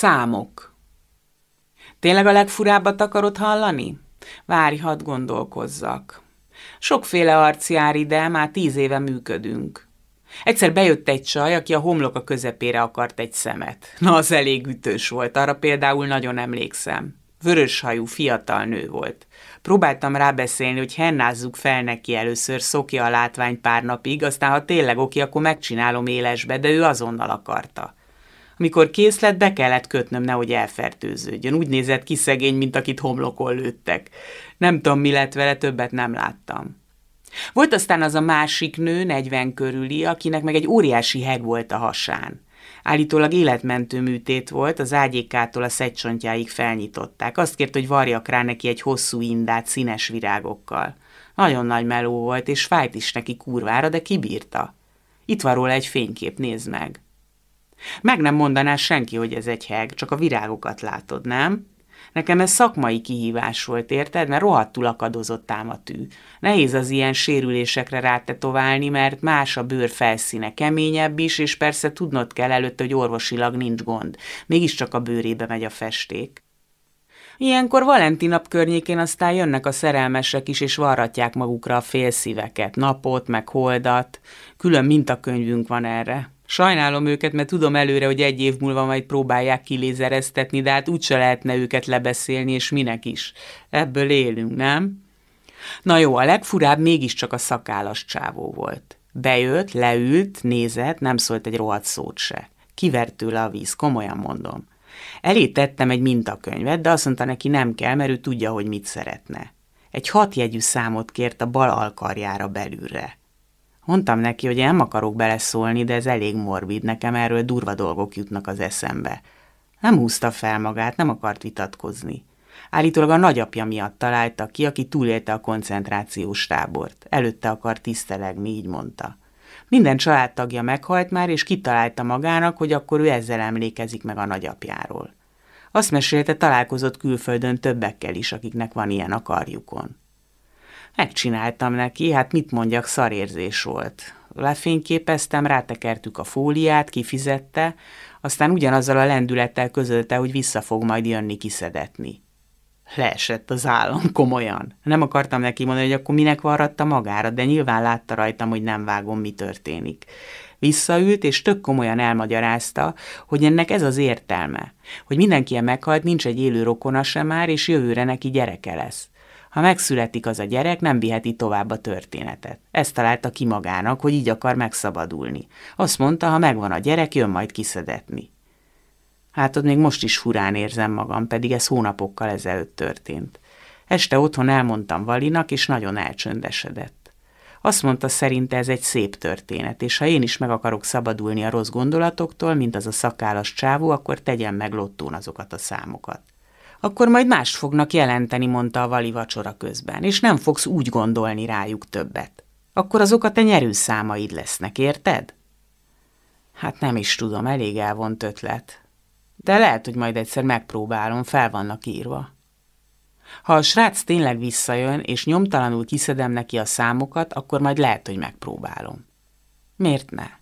Számok. Tényleg a legfurábbat akarod hallani? Várj, hadd gondolkozzak. Sokféle arc jár ide, már tíz éve működünk. Egyszer bejött egy csaj, aki a homlok a közepére akart egy szemet. Na, az elég ütős volt, arra például nagyon emlékszem. Vöröshajú, fiatal nő volt. Próbáltam rábeszélni, hogy hennázzuk fel neki először, szokja a látvány pár napig, aztán ha tényleg oké, akkor megcsinálom élesbe, de ő azonnal akarta. Amikor kész lett, be kellett kötnöm, nehogy elfertőződjön. Úgy nézett ki szegény, mint akit homlokon lőttek. Nem tudom, mi lett vele, többet nem láttam. Volt aztán az a másik nő, 40 körüli, akinek meg egy óriási heg volt a hasán. Állítólag életmentő műtét volt, az ágyékától a szegcsontjáig felnyitották. Azt kért, hogy varjak rá neki egy hosszú indát színes virágokkal. Nagyon nagy meló volt, és fájt is neki kurvára, de kibírta. Itt van róla egy fénykép, nézd meg. Meg nem mondaná senki, hogy ez egy heg, csak a virágokat látod, nem? Nekem ez szakmai kihívás volt, érted? Mert rohadtul akadozott ám a tű. Nehéz az ilyen sérülésekre rátetoválni, mert más a bőr felszíne, keményebb is, és persze tudnod kell előtte, hogy orvosilag nincs gond. Mégiscsak a bőrébe megy a festék. Ilyenkor Valentin nap környékén aztán jönnek a szerelmesek is, és varratják magukra a félszíveket, napot, meg holdat. Külön mintakönyvünk van erre. Sajnálom őket, mert tudom előre, hogy egy év múlva majd próbálják kilézereztetni, de hát úgyse lehetne őket lebeszélni, és minek is. Ebből élünk, nem? Na jó, a legfurább mégiscsak a szakállas csávó volt. Bejött, leült, nézett, nem szólt egy rohadt szót se. Kivert tőle a víz, komolyan mondom. Elé tettem egy mintakönyvet, de azt mondta neki nem kell, mert ő tudja, hogy mit szeretne. Egy hatjegyű számot kért a bal alkarjára belülre. Mondtam neki, hogy én nem akarok beleszólni, de ez elég morbid, nekem erről durva dolgok jutnak az eszembe. Nem húzta fel magát, nem akart vitatkozni. Állítólag a nagyapja miatt találta ki, aki túlélte a koncentrációs tábort. Előtte akar tisztelegni, így mondta. Minden családtagja meghalt már, és kitalálta magának, hogy akkor ő ezzel emlékezik meg a nagyapjáról. Azt mesélte, találkozott külföldön többekkel is, akiknek van ilyen a karjukon. Megcsináltam neki, hát mit mondjak, szarérzés volt. Lefényképeztem, rátekertük a fóliát, kifizette, aztán ugyanazzal a lendülettel közölte, hogy vissza fog majd jönni kiszedetni. Leesett az állam, komolyan. Nem akartam neki mondani, hogy akkor minek varratta magára, de nyilván látta rajtam, hogy nem vágom, mi történik. Visszaült, és tök komolyan elmagyarázta, hogy ennek ez az értelme, hogy mindenki meghalt, nincs egy élő rokona sem már, és jövőre neki gyereke lesz. Ha megszületik az a gyerek, nem viheti tovább a történetet. Ezt találta ki magának, hogy így akar megszabadulni. Azt mondta, ha megvan a gyerek, jön majd kiszedetni. Hát ott még most is furán érzem magam, pedig ez hónapokkal ezelőtt történt. Este otthon elmondtam Valinak, és nagyon elcsöndesedett. Azt mondta, szerinte ez egy szép történet, és ha én is meg akarok szabadulni a rossz gondolatoktól, mint az a szakállas csávó, akkor tegyem meg lottón azokat a számokat. Akkor majd mást fognak jelenteni, mondta a Vali vacsora közben, és nem fogsz úgy gondolni rájuk többet. Akkor azok a te nyerőszámaid lesznek, érted? Hát nem is tudom, elég elvont ötlet. De lehet, hogy majd egyszer megpróbálom, fel vannak írva. Ha a srác tényleg visszajön, és nyomtalanul kiszedem neki a számokat, akkor majd lehet, hogy megpróbálom. Miért ne?